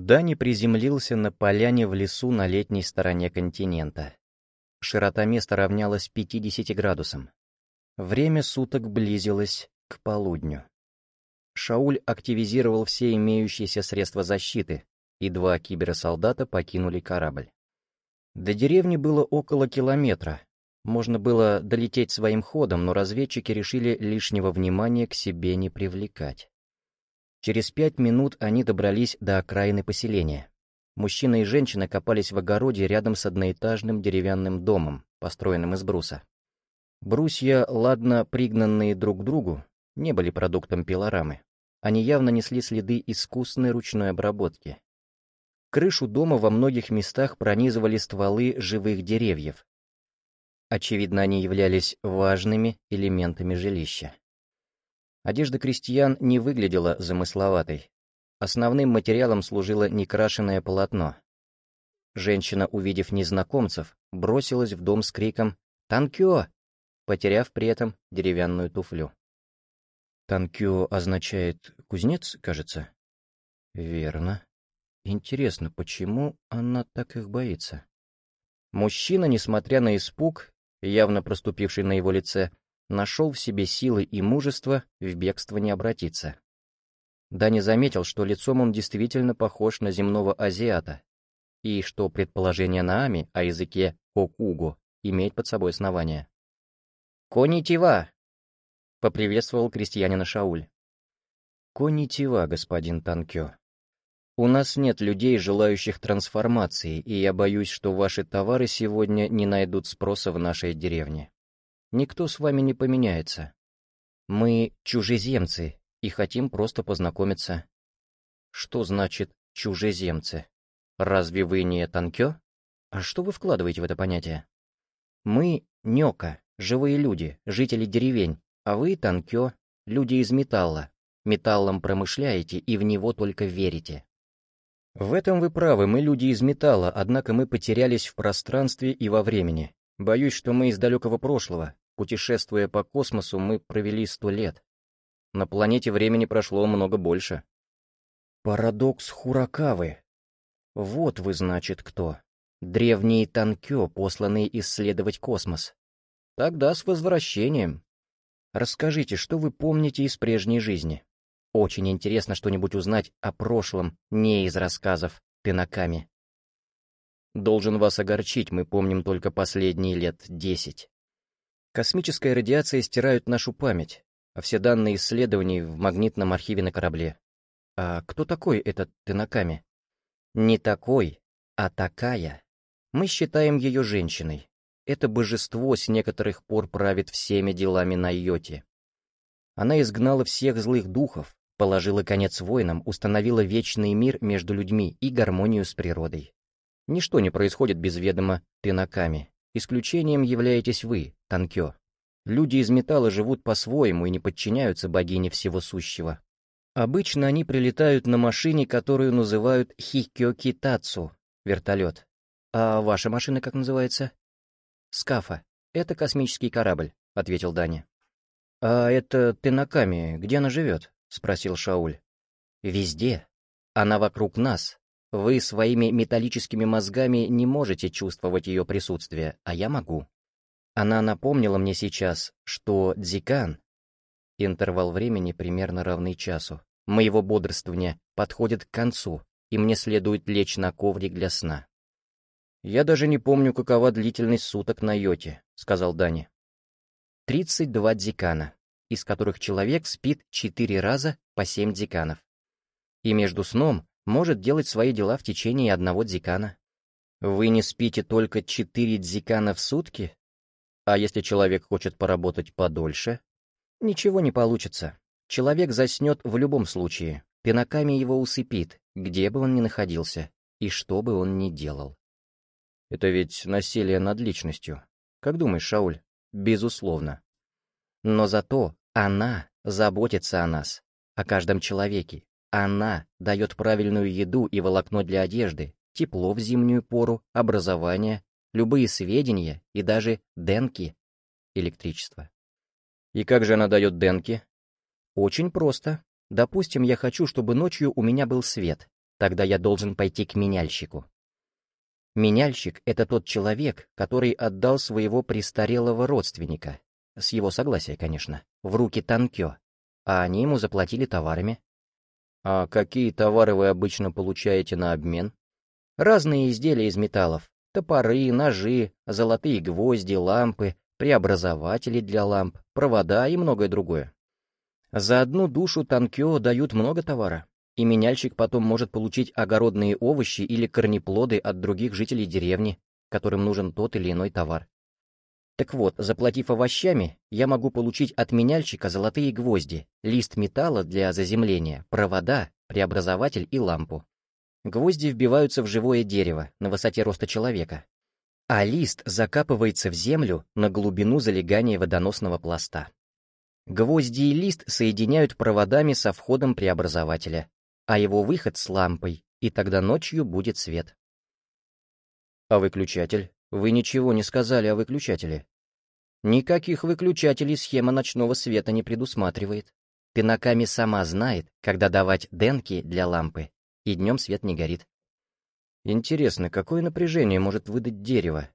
Дани приземлился на поляне в лесу на летней стороне континента. Широта места равнялась 50 градусам. Время суток близилось к полудню. Шауль активизировал все имеющиеся средства защиты, и два киберсолдата покинули корабль. До деревни было около километра. Можно было долететь своим ходом, но разведчики решили лишнего внимания к себе не привлекать. Через пять минут они добрались до окраины поселения. Мужчина и женщина копались в огороде рядом с одноэтажным деревянным домом, построенным из бруса. Брусья, ладно пригнанные друг к другу, не были продуктом пилорамы. Они явно несли следы искусной ручной обработки. Крышу дома во многих местах пронизывали стволы живых деревьев. Очевидно, они являлись важными элементами жилища. Одежда крестьян не выглядела замысловатой. Основным материалом служило некрашенное полотно. Женщина, увидев незнакомцев, бросилась в дом с криком «Танкё!», потеряв при этом деревянную туфлю. «Танкё» означает «кузнец», кажется? Верно. Интересно, почему она так их боится? Мужчина, несмотря на испуг, явно проступивший на его лице, нашел в себе силы и мужество в бегство не обратиться. Дани заметил, что лицом он действительно похож на земного азиата, и что предположение Наами о языке Кокуго имеет под собой основание. «Конитива!» — поприветствовал крестьянина Шауль. «Конитива, господин Танкё. У нас нет людей, желающих трансформации, и я боюсь, что ваши товары сегодня не найдут спроса в нашей деревне. Никто с вами не поменяется. Мы чужеземцы и хотим просто познакомиться. Что значит чужеземцы? Разве вы не танкё? А что вы вкладываете в это понятие? Мы нёка, живые люди, жители деревень, а вы танкё, люди из металла. Металлом промышляете и в него только верите. В этом вы правы, мы люди из металла, однако мы потерялись в пространстве и во времени. Боюсь, что мы из далекого прошлого. Путешествуя по космосу, мы провели сто лет. На планете времени прошло много больше. Парадокс Хуракавы. Вот вы, значит, кто. Древние Танкё, посланные исследовать космос. Тогда с возвращением. Расскажите, что вы помните из прежней жизни? Очень интересно что-нибудь узнать о прошлом, не из рассказов Тынаками. Должен вас огорчить, мы помним только последние лет десять. Космическая радиация стирает нашу память, а все данные исследований в магнитном архиве на корабле. А кто такой этот Тынаками? Не такой, а такая. Мы считаем ее женщиной. Это божество с некоторых пор правит всеми делами на Йоте. Она изгнала всех злых духов, положила конец войнам, установила вечный мир между людьми и гармонию с природой. Ничто не происходит без ведома Тынаками. Исключением являетесь вы, Танкё. Люди из металла живут по-своему и не подчиняются богине всего сущего. Обычно они прилетают на машине, которую называют Хикёки Тацу, вертолет. А ваша машина как называется? Скафа. Это космический корабль, ответил Даня. А это Тенаками, где она живет? спросил Шауль. Везде. Она вокруг нас, вы своими металлическими мозгами не можете чувствовать ее присутствие, а я могу. Она напомнила мне сейчас, что Дзикан, интервал времени примерно равный часу, моего бодрствования подходит к концу, и мне следует лечь на коврик для сна. «Я даже не помню, какова длительность суток на йоте», — сказал Дани. «Тридцать два дзикана, из которых человек спит четыре раза по семь дзиканов. И между сном может делать свои дела в течение одного дзикана. Вы не спите только четыре дзикана в сутки? А если человек хочет поработать подольше? Ничего не получится. Человек заснет в любом случае. Пинаками его усыпит, где бы он ни находился, и что бы он ни делал. Это ведь насилие над личностью. Как думаешь, Шауль? Безусловно. Но зато она заботится о нас, о каждом человеке, она дает правильную еду и волокно для одежды, тепло в зимнюю пору, образование, любые сведения и даже денки, электричество. И как же она дает денки? Очень просто. Допустим, я хочу, чтобы ночью у меня был свет. Тогда я должен пойти к меняльщику. Меняльщик — это тот человек, который отдал своего престарелого родственника, с его согласия, конечно, в руки Танкё, а они ему заплатили товарами. А какие товары вы обычно получаете на обмен? Разные изделия из металлов, топоры, ножи, золотые гвозди, лампы, преобразователи для ламп, провода и многое другое. За одну душу Танкё дают много товара и меняльщик потом может получить огородные овощи или корнеплоды от других жителей деревни, которым нужен тот или иной товар. Так вот, заплатив овощами, я могу получить от меняльщика золотые гвозди, лист металла для заземления, провода, преобразователь и лампу. Гвозди вбиваются в живое дерево на высоте роста человека, а лист закапывается в землю на глубину залегания водоносного пласта. Гвозди и лист соединяют проводами со входом преобразователя, а его выход с лампой, и тогда ночью будет свет. А выключатель? Вы ничего не сказали о выключателе. Никаких выключателей схема ночного света не предусматривает. Пинаками сама знает, когда давать денки для лампы, и днем свет не горит. Интересно, какое напряжение может выдать дерево?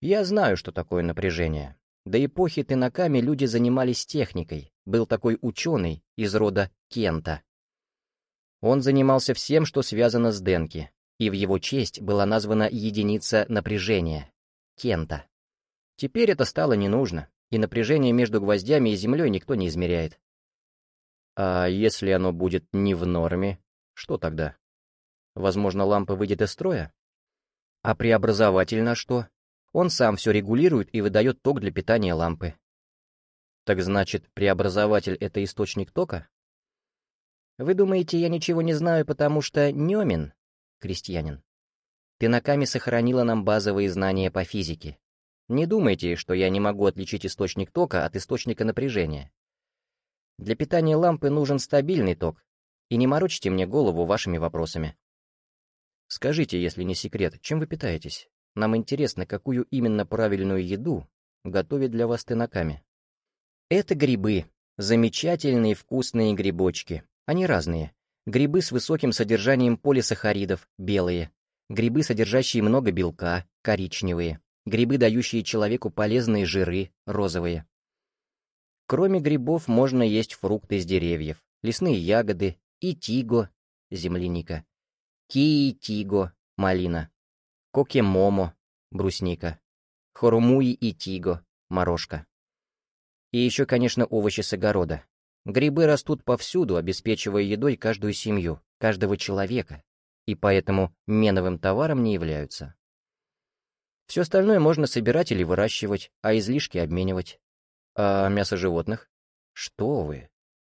Я знаю, что такое напряжение. До эпохи Тынаками люди занимались техникой. Был такой ученый из рода Кента. Он занимался всем, что связано с Денки, и в его честь была названа единица напряжения — Кента. Теперь это стало не нужно, и напряжение между гвоздями и землей никто не измеряет. А если оно будет не в норме, что тогда? Возможно, лампа выйдет из строя? А преобразователь на что? Он сам все регулирует и выдает ток для питания лампы. Так значит, преобразователь — это источник тока? Вы думаете, я ничего не знаю, потому что Немин, крестьянин, пинаками сохранила нам базовые знания по физике. Не думайте, что я не могу отличить источник тока от источника напряжения. Для питания лампы нужен стабильный ток, и не морочьте мне голову вашими вопросами. Скажите, если не секрет, чем вы питаетесь? Нам интересно, какую именно правильную еду готовит для вас тынаками. Это грибы, замечательные вкусные грибочки, они разные. Грибы с высоким содержанием полисахаридов, белые. Грибы, содержащие много белка, коричневые. Грибы, дающие человеку полезные жиры, розовые. Кроме грибов можно есть фрукты с деревьев, лесные ягоды, итиго, земляника, киитиго, малина, кокемомо, брусника, хорумуи итиго, морожка. И еще, конечно, овощи с огорода, Грибы растут повсюду, обеспечивая едой каждую семью, каждого человека, и поэтому меновым товаром не являются. Все остальное можно собирать или выращивать, а излишки обменивать. А мясо животных? Что вы?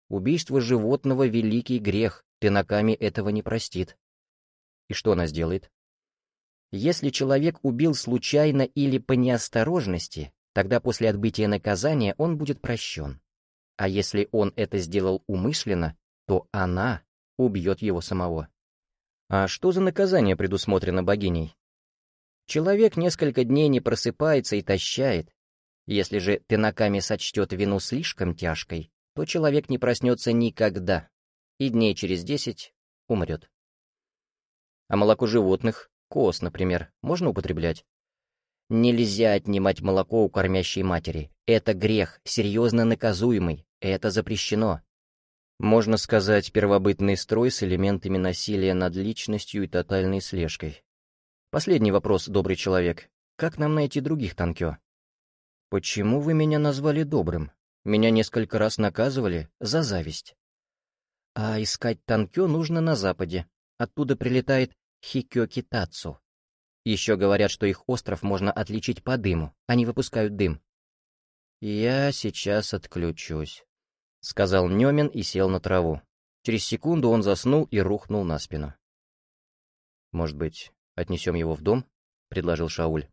Убийство животного — великий грех, тынаками этого не простит. И что она сделает? Если человек убил случайно или по неосторожности, тогда после отбытия наказания он будет прощен. А если он это сделал умышленно, то она убьет его самого. А что за наказание предусмотрено богиней? Человек несколько дней не просыпается и тащает. Если же Тенаками сочтет вину слишком тяжкой, то человек не проснется никогда, и дней через десять умрет. А молоко животных, коз, например, можно употреблять? Нельзя отнимать молоко у кормящей матери. Это грех, серьезно наказуемый, это запрещено. Можно сказать, первобытный строй с элементами насилия над личностью и тотальной слежкой. Последний вопрос, добрый человек. Как нам найти других танкё? Почему вы меня назвали добрым? Меня несколько раз наказывали за зависть. А искать танкё нужно на западе. Оттуда прилетает Хикёкитацу. Еще говорят, что их остров можно отличить по дыму. Они выпускают дым. Я сейчас отключусь. — сказал Немин и сел на траву. Через секунду он заснул и рухнул на спину. «Может быть, отнесем его в дом?» — предложил Шауль.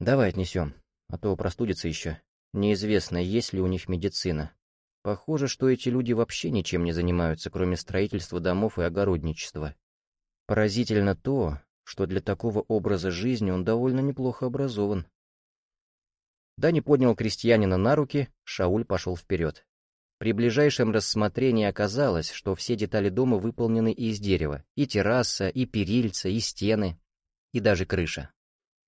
«Давай отнесем, а то простудится еще. Неизвестно, есть ли у них медицина. Похоже, что эти люди вообще ничем не занимаются, кроме строительства домов и огородничества. Поразительно то, что для такого образа жизни он довольно неплохо образован». Дани поднял крестьянина на руки, Шауль пошел вперед. При ближайшем рассмотрении оказалось, что все детали дома выполнены из дерева. И терраса, и перильца, и стены, и даже крыша.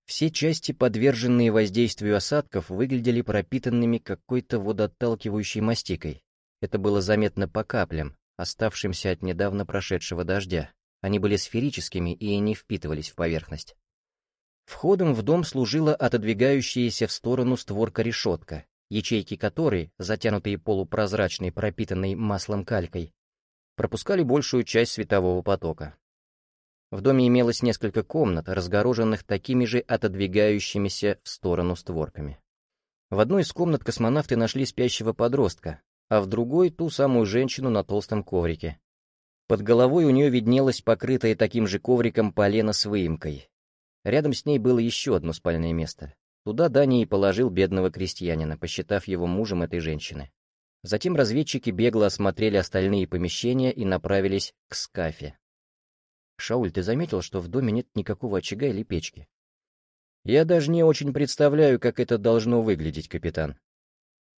Все части, подверженные воздействию осадков, выглядели пропитанными какой-то водоотталкивающей мастикой. Это было заметно по каплям, оставшимся от недавно прошедшего дождя. Они были сферическими и не впитывались в поверхность. Входом в дом служила отодвигающаяся в сторону створка-решетка, ячейки которой, затянутые полупрозрачной пропитанной маслом калькой, пропускали большую часть светового потока. В доме имелось несколько комнат, разгороженных такими же отодвигающимися в сторону створками. В одной из комнат космонавты нашли спящего подростка, а в другой — ту самую женщину на толстом коврике. Под головой у нее виднелось покрытое таким же ковриком полено с выемкой. Рядом с ней было еще одно спальное место. Туда Дани и положил бедного крестьянина, посчитав его мужем этой женщины. Затем разведчики бегло осмотрели остальные помещения и направились к скафе. «Шауль, ты заметил, что в доме нет никакого очага или печки?» «Я даже не очень представляю, как это должно выглядеть, капитан.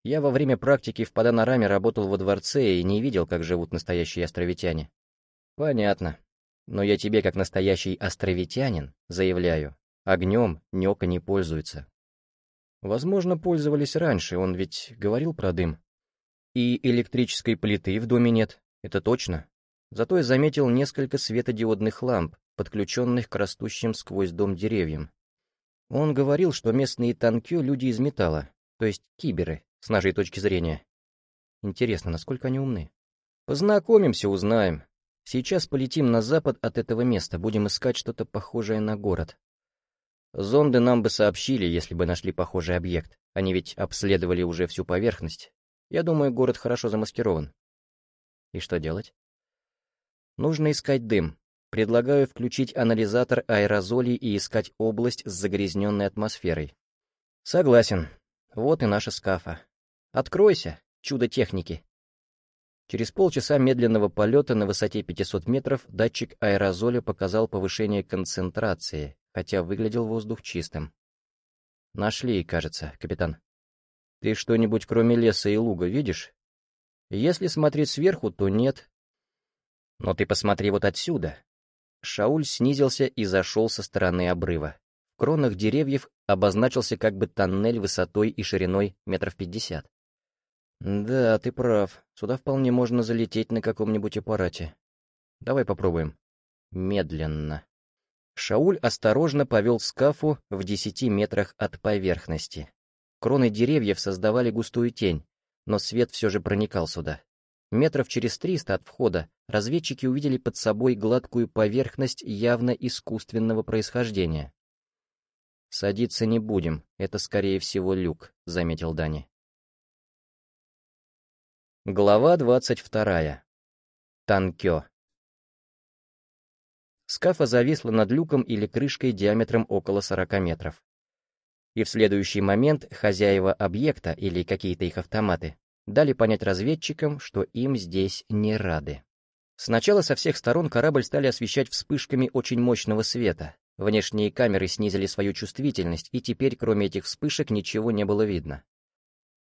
Я во время практики в Паданораме работал во дворце и не видел, как живут настоящие островитяне». «Понятно. Но я тебе, как настоящий островитянин, заявляю, огнем Нёка не пользуется. Возможно, пользовались раньше, он ведь говорил про дым. И электрической плиты в доме нет, это точно. Зато я заметил несколько светодиодных ламп, подключенных к растущим сквозь дом деревьям. Он говорил, что местные танкё — люди из металла, то есть киберы, с нашей точки зрения. Интересно, насколько они умны? Познакомимся, узнаем. Сейчас полетим на запад от этого места, будем искать что-то похожее на город. Зонды нам бы сообщили, если бы нашли похожий объект. Они ведь обследовали уже всю поверхность. Я думаю, город хорошо замаскирован. И что делать? Нужно искать дым. Предлагаю включить анализатор аэрозолей и искать область с загрязненной атмосферой. Согласен. Вот и наша скафа. Откройся, чудо техники. Через полчаса медленного полета на высоте 500 метров датчик аэрозоля показал повышение концентрации, хотя выглядел воздух чистым. «Нашли, кажется, капитан. Ты что-нибудь кроме леса и луга видишь? Если смотреть сверху, то нет. Но ты посмотри вот отсюда». Шауль снизился и зашел со стороны обрыва. В кронах деревьев обозначился как бы тоннель высотой и шириной метров пятьдесят. «Да, ты прав. Сюда вполне можно залететь на каком-нибудь аппарате. Давай попробуем. Медленно». Шауль осторожно повел скафу в десяти метрах от поверхности. Кроны деревьев создавали густую тень, но свет все же проникал сюда. Метров через триста от входа разведчики увидели под собой гладкую поверхность явно искусственного происхождения. «Садиться не будем, это, скорее всего, люк», — заметил Дани. Глава двадцать вторая. Танкё. Скафа зависла над люком или крышкой диаметром около 40 метров. И в следующий момент хозяева объекта или какие-то их автоматы дали понять разведчикам, что им здесь не рады. Сначала со всех сторон корабль стали освещать вспышками очень мощного света. Внешние камеры снизили свою чувствительность, и теперь, кроме этих вспышек, ничего не было видно.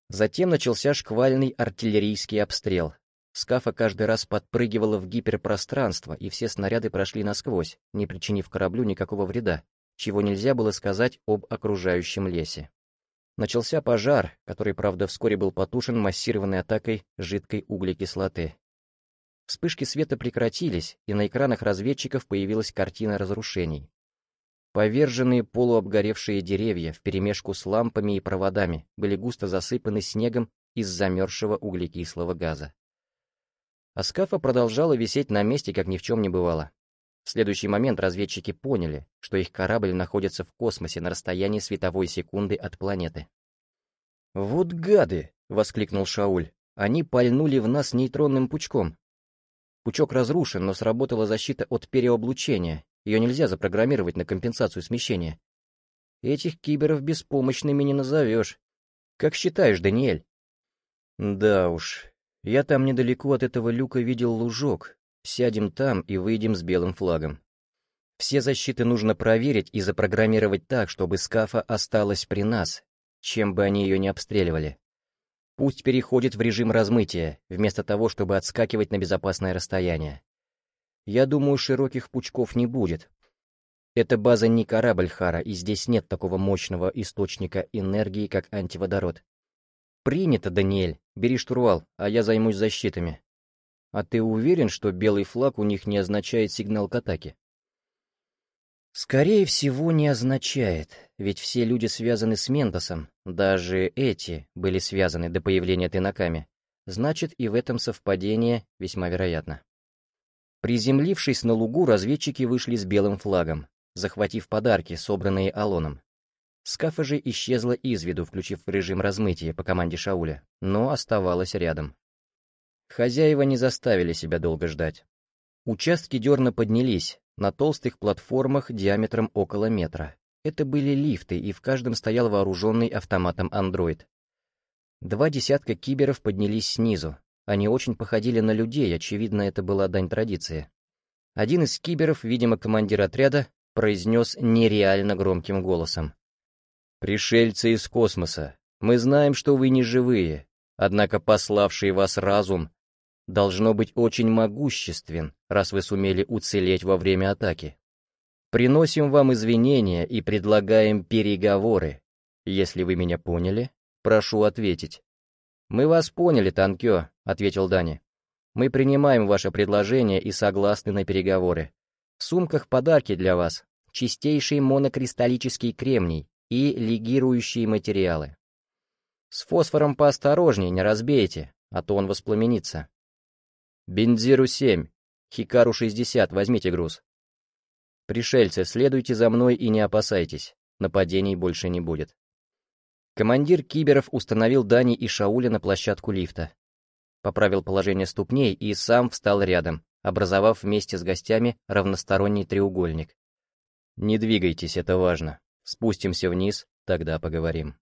Затем начался шквальный артиллерийский обстрел, Скафа каждый раз подпрыгивала в гиперпространство, и все снаряды прошли насквозь, не причинив кораблю никакого вреда, чего нельзя было сказать об окружающем лесе. Начался пожар, который, правда, вскоре был потушен массированной атакой жидкой углекислоты. Вспышки света прекратились, и на экранах разведчиков появилась картина разрушений. Поверженные полуобгоревшие деревья вперемешку с лампами и проводами были густо засыпаны снегом из замерзшего углекислого газа. А скафа продолжала висеть на месте, как ни в чем не бывало. В следующий момент разведчики поняли, что их корабль находится в космосе на расстоянии световой секунды от планеты. «Вот гады!» — воскликнул Шауль. «Они пальнули в нас нейтронным пучком. Пучок разрушен, но сработала защита от переоблучения. Ее нельзя запрограммировать на компенсацию смещения. Этих киберов беспомощными не назовешь. Как считаешь, Даниэль?» «Да уж, я там недалеко от этого люка видел лужок. Сядем там и выйдем с белым флагом. Все защиты нужно проверить и запрограммировать так, чтобы скафа осталась при нас, чем бы они ее не обстреливали. Пусть переходит в режим размытия, вместо того, чтобы отскакивать на безопасное расстояние. Я думаю, широких пучков не будет. Это база не корабль Хара, и здесь нет такого мощного источника энергии, как антиводород. Принято, Даниэль. Бери штурвал, а я займусь защитами. А ты уверен, что белый флаг у них не означает сигнал к атаке? Скорее всего, не означает, ведь все люди связаны с Ментосом, даже эти были связаны до появления Тынаками. Значит, и в этом совпадение весьма вероятно. Приземлившись на лугу, разведчики вышли с белым флагом, захватив подарки, собранные Алоном. Скафа же исчезла из виду, включив режим размытия по команде Шауля, но оставалась рядом. Хозяева не заставили себя долго ждать. Участки дерна поднялись, на толстых платформах диаметром около метра. Это были лифты, и в каждом стоял вооруженный автоматом андроид. Два десятка киберов поднялись снизу. Они очень походили на людей, очевидно, это была дань традиции. Один из киберов, видимо, командир отряда, произнес нереально громким голосом. «Пришельцы из космоса, мы знаем, что вы не живые, однако пославший вас разум должно быть очень могуществен, раз вы сумели уцелеть во время атаки. Приносим вам извинения и предлагаем переговоры. Если вы меня поняли, прошу ответить. «Мы вас поняли, Танкё», — ответил Дани. «Мы принимаем ваше предложение и согласны на переговоры. В сумках подарки для вас, чистейший монокристаллический кремний и легирующие материалы. С фосфором поосторожнее, не разбейте, а то он воспламенится. «Бензиру-7, Хикару-60, возьмите груз». «Пришельцы, следуйте за мной и не опасайтесь, нападений больше не будет». Командир киберов установил Дани и Шауля на площадку лифта. Поправил положение ступней и сам встал рядом, образовав вместе с гостями равносторонний треугольник. «Не двигайтесь, это важно. Спустимся вниз, тогда поговорим».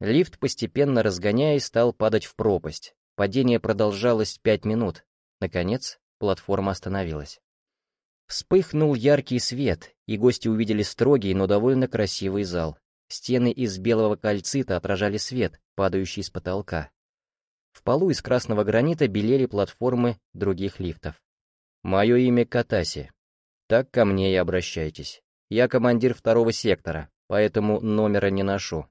Лифт, постепенно разгоняясь, стал падать в пропасть, Падение продолжалось пять минут. Наконец, платформа остановилась. Вспыхнул яркий свет, и гости увидели строгий, но довольно красивый зал. Стены из белого кальцита отражали свет, падающий с потолка. В полу из красного гранита белели платформы других лифтов. «Мое имя Катаси. Так ко мне и обращайтесь. Я командир второго сектора, поэтому номера не ношу.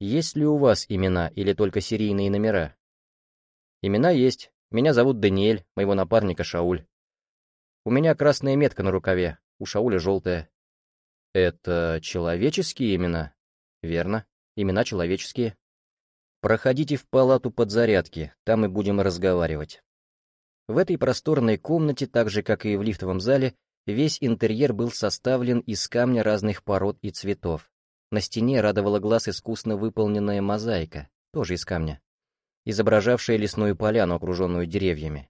Есть ли у вас имена или только серийные номера?» Имена есть. Меня зовут Даниэль, моего напарника Шауль. У меня красная метка на рукаве, у Шауля желтая. Это человеческие имена? Верно, имена человеческие. Проходите в палату подзарядки, там и будем разговаривать. В этой просторной комнате, так же как и в лифтовом зале, весь интерьер был составлен из камня разных пород и цветов. На стене радовала глаз искусно выполненная мозаика, тоже из камня изображавшая лесную поляну, окруженную деревьями.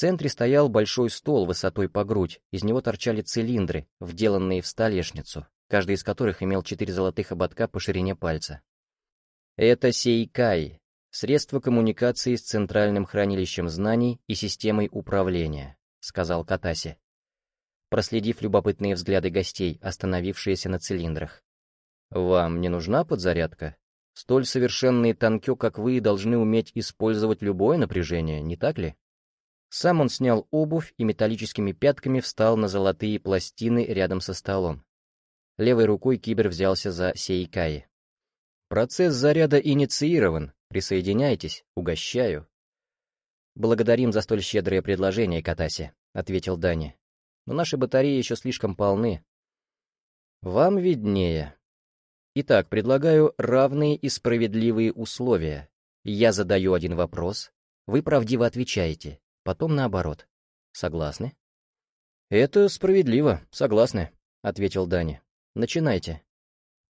Центре стоял большой стол высотой по грудь, из него торчали цилиндры, вделанные в столешницу, каждый из которых имел четыре золотых ободка по ширине пальца. Это сейкай, средство коммуникации с центральным хранилищем знаний и системой управления, сказал Катаси, проследив любопытные взгляды гостей, остановившиеся на цилиндрах. «Вам не нужна подзарядка?» Столь совершенные танкё, как вы, должны уметь использовать любое напряжение, не так ли? Сам он снял обувь и металлическими пятками встал на золотые пластины рядом со столом. Левой рукой кибер взялся за Сейкаи. «Процесс заряда инициирован. Присоединяйтесь, угощаю». «Благодарим за столь щедрое предложение, Катаси», — ответил Дани. «Но наши батареи еще слишком полны». «Вам виднее», Итак, предлагаю равные и справедливые условия. Я задаю один вопрос, вы правдиво отвечаете, потом наоборот. Согласны? Это справедливо, согласны, ответил Дани. Начинайте.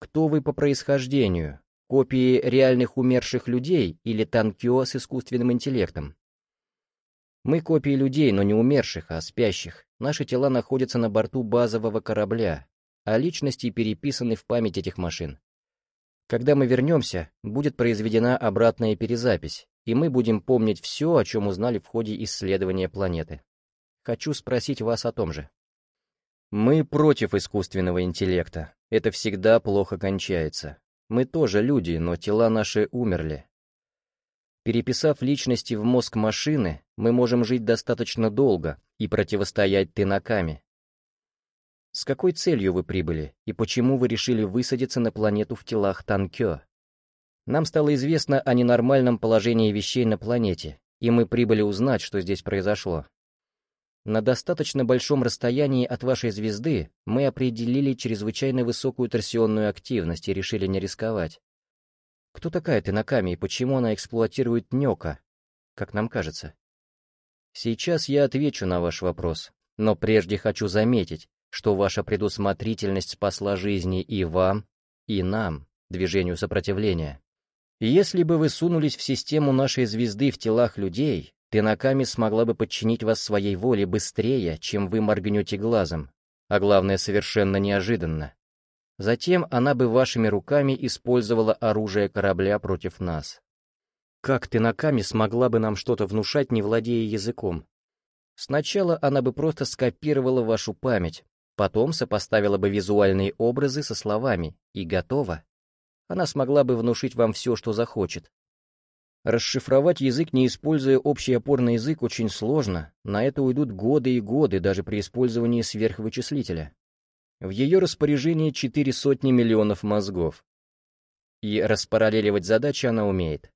Кто вы по происхождению? Копии реальных умерших людей или танкё с искусственным интеллектом? Мы копии людей, но не умерших, а спящих. Наши тела находятся на борту базового корабля, а личности переписаны в память этих машин. Когда мы вернемся, будет произведена обратная перезапись, и мы будем помнить все, о чем узнали в ходе исследования планеты. Хочу спросить вас о том же. Мы против искусственного интеллекта. Это всегда плохо кончается. Мы тоже люди, но тела наши умерли. Переписав личности в мозг машины, мы можем жить достаточно долго и противостоять тынаками. С какой целью вы прибыли и почему вы решили высадиться на планету в телах Танкё? Нам стало известно о ненормальном положении вещей на планете, и мы прибыли узнать, что здесь произошло. На достаточно большом расстоянии от вашей звезды мы определили чрезвычайно высокую торсионную активность и решили не рисковать. Кто такая Тенаками и почему она эксплуатирует Нёка, как нам кажется? Сейчас я отвечу на ваш вопрос, но прежде хочу заметить, что ваша предусмотрительность спасла жизни и вам, и нам, движению сопротивления. Если бы вы сунулись в систему нашей звезды в телах людей, Тенаками смогла бы подчинить вас своей воле быстрее, чем вы моргнете глазом, а главное, совершенно неожиданно. Затем она бы вашими руками использовала оружие корабля против нас. Как Тенаками смогла бы нам что-то внушать, не владея языком? Сначала она бы просто скопировала вашу память, потом сопоставила бы визуальные образы со словами, и готово. Она смогла бы внушить вам все, что захочет, Расшифровать язык, не используя общий опорный язык, очень сложно, на это уйдут годы и годы даже при использовании сверхвычислителя. В ее распоряжении четыре сотни миллионов мозгов. И распараллеливать задачи она умеет.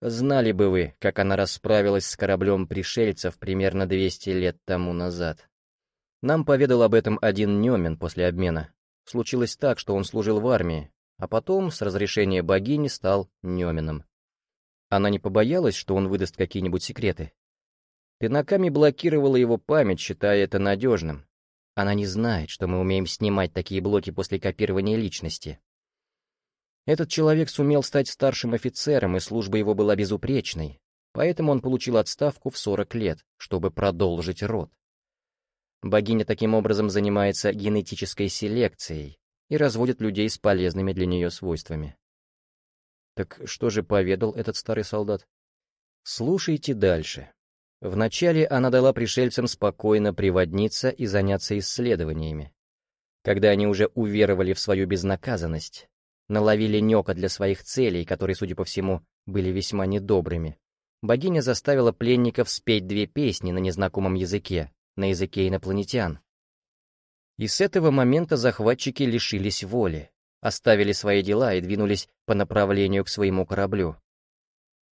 Знали бы вы, как она расправилась с кораблем пришельцев примерно 200 лет тому назад. Нам поведал об этом один Немин после обмена. Случилось так, что он служил в армии, а потом, с разрешения богини, стал Немином. Она не побоялась, что он выдаст какие-нибудь секреты. Пинаками блокировала его память, считая это надежным. Она не знает, что мы умеем снимать такие блоки после копирования личности. Этот человек сумел стать старшим офицером, и служба его была безупречной, поэтому он получил отставку в 40 лет, чтобы продолжить род. Богиня таким образом занимается генетической селекцией и разводит людей с полезными для нее свойствами. Так что же поведал этот старый солдат? Слушайте дальше. Вначале она дала пришельцам спокойно приводниться и заняться исследованиями. Когда они уже уверовали в свою безнаказанность, наловили нёка для своих целей, которые, судя по всему, были весьма недобрыми, богиня заставила пленников спеть две песни на незнакомом языке, на языке инопланетян. И с этого момента захватчики лишились воли, оставили свои дела и двинулись по направлению к своему кораблю.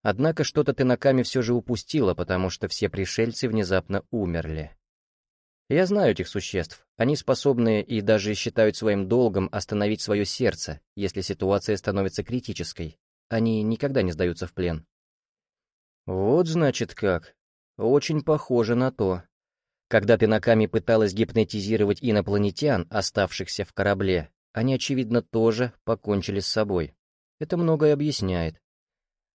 Однако что-то Тенаками все же упустила, потому что все пришельцы внезапно умерли. Я знаю этих существ. Они способны и даже считают своим долгом остановить свое сердце, если ситуация становится критической. Они никогда не сдаются в плен. Вот значит как. Очень похоже на то. Когда Тенаками пыталась гипнотизировать инопланетян, оставшихся в корабле, они, очевидно, тоже покончили с собой. Это многое объясняет.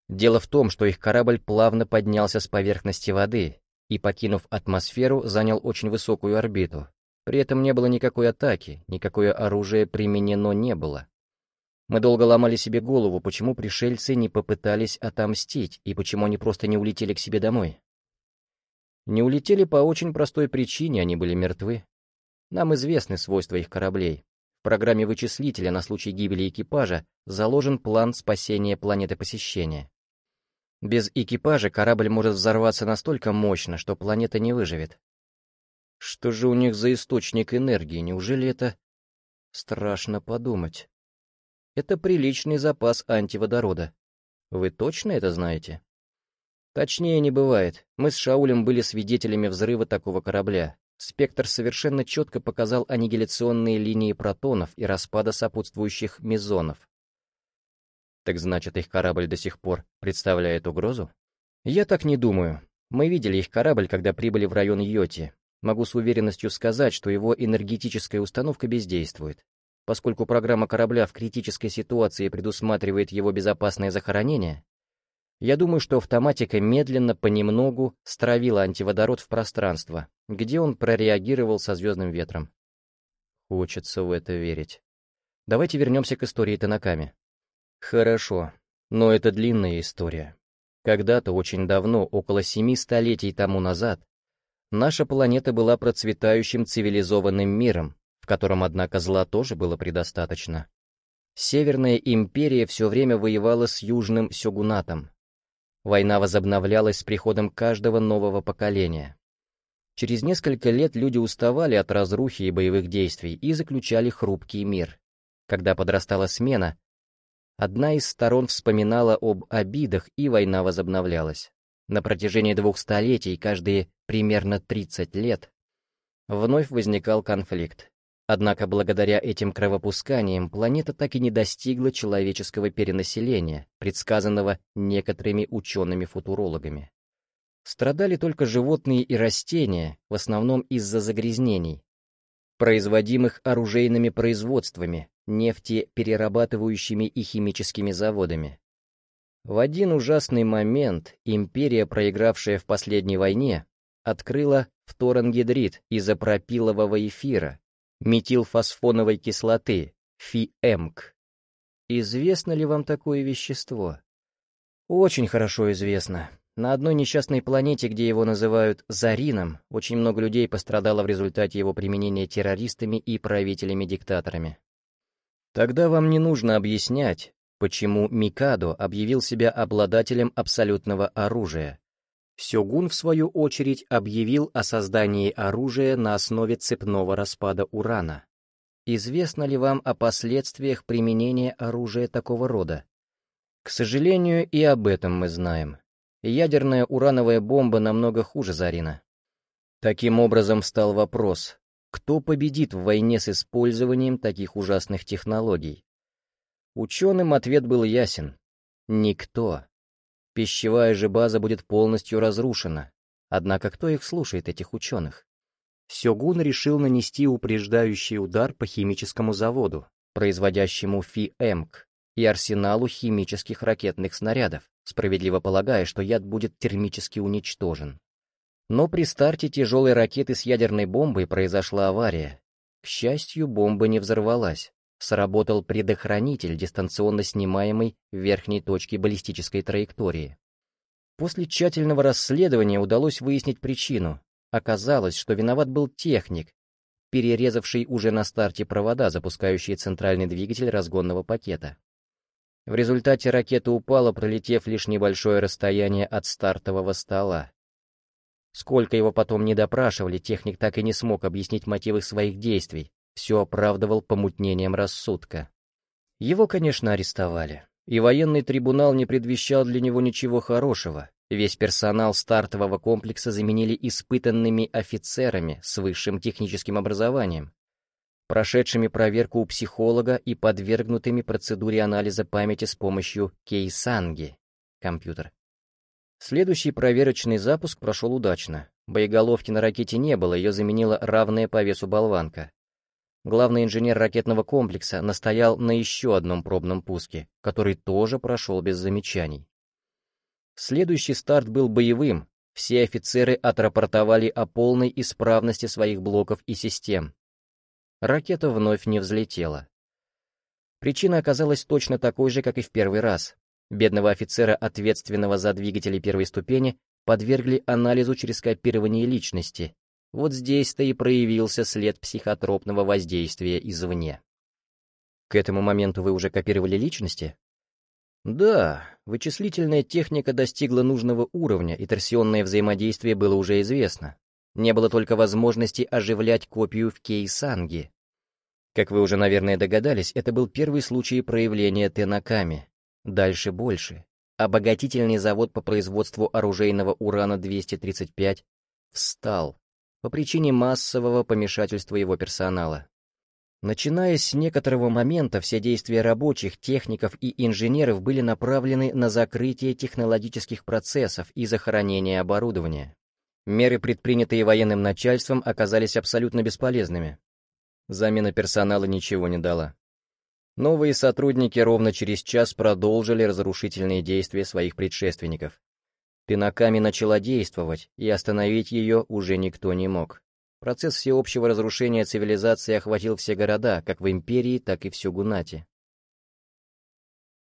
Дело в том, что их корабль плавно поднялся с поверхности воды и, покинув атмосферу, занял очень высокую орбиту. При этом не было никакой атаки, никакое оружие применено не было. Мы долго ломали себе голову, почему пришельцы не попытались отомстить и почему они просто не улетели к себе домой. Не улетели по очень простой причине, они были мертвы. Нам известны свойства их кораблей. В программе вычислителя на случай гибели экипажа заложен план спасения планеты посещения. Без экипажа корабль может взорваться настолько мощно, что планета не выживет. Что же у них за источник энергии? Неужели это... Страшно подумать. Это приличный запас антиводорода. Вы точно это знаете? Точнее не бывает. Мы с Шаулем были свидетелями взрыва такого корабля. Спектр совершенно четко показал аннигиляционные линии протонов и распада сопутствующих мезонов. Так значит, их корабль до сих пор представляет угрозу? Я так не думаю. Мы видели их корабль, когда прибыли в район Йоти. Могу с уверенностью сказать, что его энергетическая установка бездействует. Поскольку программа корабля в критической ситуации предусматривает его безопасное захоронение, я думаю, что автоматика медленно, понемногу стравила антиводород в пространство, где он прореагировал со звездным ветром. Хочется в это верить. Давайте вернемся к истории Танаками. Хорошо, но это длинная история. Когда-то, очень давно, около семи столетий тому назад, наша планета была процветающим цивилизованным миром, в котором, однако, зла тоже было предостаточно. Северная империя все время воевала с Южным Сёгунатом, Война возобновлялась с приходом каждого нового поколения. Через несколько лет люди уставали от разрухи и боевых действий и заключали хрупкий мир. Когда подрастала смена, одна из сторон вспоминала об обидах, и война возобновлялась. На протяжении двух столетий, каждые примерно 30 лет, вновь возникал конфликт. Однако благодаря этим кровопусканиям планета так и не достигла человеческого перенаселения, предсказанного некоторыми учеными-футурологами. Страдали только животные и растения, в основном из-за загрязнений, производимых оружейными производствами, нефтеперерабатывающими и химическими заводами. В один ужасный момент империя, проигравшая в последней войне, открыла фторангидрид изопропилового эфира, метилфосфоновой кислоты, ФИЭМК. Известно ли вам такое вещество? Очень хорошо известно. На одной несчастной планете, где его называют Зарином, очень много людей пострадало в результате его применения террористами и правителями-диктаторами. Тогда вам не нужно объяснять, почему Микадо объявил себя обладателем абсолютного оружия. Сёгун, в свою очередь, объявил о создании оружия на основе цепного распада урана. Известно ли вам о последствиях применения оружия такого рода? К сожалению, и об этом мы знаем ядерная урановая бомба намного хуже Зарина. Таким образом встал вопрос, кто победит в войне с использованием таких ужасных технологий? Ученым ответ был ясен. Никто. Пищевая же база будет полностью разрушена. Однако кто их слушает, этих ученых? Сёгун решил нанести упреждающий удар по химическому заводу, производящему ФИЭМК, и арсеналу химических ракетных снарядов, справедливо полагая, что яд будет термически уничтожен. Но при старте тяжелой ракеты с ядерной бомбой произошла авария. К счастью, бомба не взорвалась. Сработал предохранитель, дистанционно снимаемый в верхней точке баллистической траектории. После тщательного расследования удалось выяснить причину. Оказалось, что виноват был техник, перерезавший уже на старте провода, запускающие центральный двигатель разгонного пакета. В результате ракета упала, пролетев лишь небольшое расстояние от стартового стола. Сколько его потом не допрашивали, техник так и не смог объяснить мотивы своих действий, все оправдывал помутнением рассудка. Его, конечно, арестовали, и военный трибунал не предвещал для него ничего хорошего. Весь персонал стартового комплекса заменили испытанными офицерами с высшим техническим образованием, прошедшими проверку у психолога и подвергнутыми процедуре анализа памяти с помощью кейсанги, компьютер. Следующий проверочный запуск прошел удачно. Боеголовки на ракете не было, ее заменила равная по весу болванка. Главный инженер ракетного комплекса настоял на еще одном пробном пуске, который тоже прошел без замечаний. Следующий старт был боевым, все офицеры отрапортовали о полной исправности своих блоков и систем, ракета вновь не взлетела. Причина оказалась точно такой же, как и в первый раз. Бедного офицера, ответственного за двигатели первой ступени, подвергли анализу через копирование личности. Вот здесь-то и проявился след психотропного воздействия извне. К этому моменту вы уже копировали личности? Да, вычислительная техника достигла нужного уровня, и торсионное взаимодействие было уже известно. Не было только возможности оживлять копию в Кейсанге. Как вы уже, наверное, догадались, это был первый случай проявления Тенаками. Дальше больше. Обогатительный завод по производству оружейного урана-235 встал по причине массового помешательства его персонала. Начиная с некоторого момента, все действия рабочих, техников и инженеров были направлены на закрытие технологических процессов и захоронение оборудования. Меры, предпринятые военным начальством, оказались абсолютно бесполезными. Замена персонала ничего не дала. Новые сотрудники ровно через час продолжили разрушительные действия своих предшественников. Пинаками начала действовать, и остановить ее уже никто не мог. Процесс всеобщего разрушения цивилизации охватил все города, как в империи, так и в Сюгунате.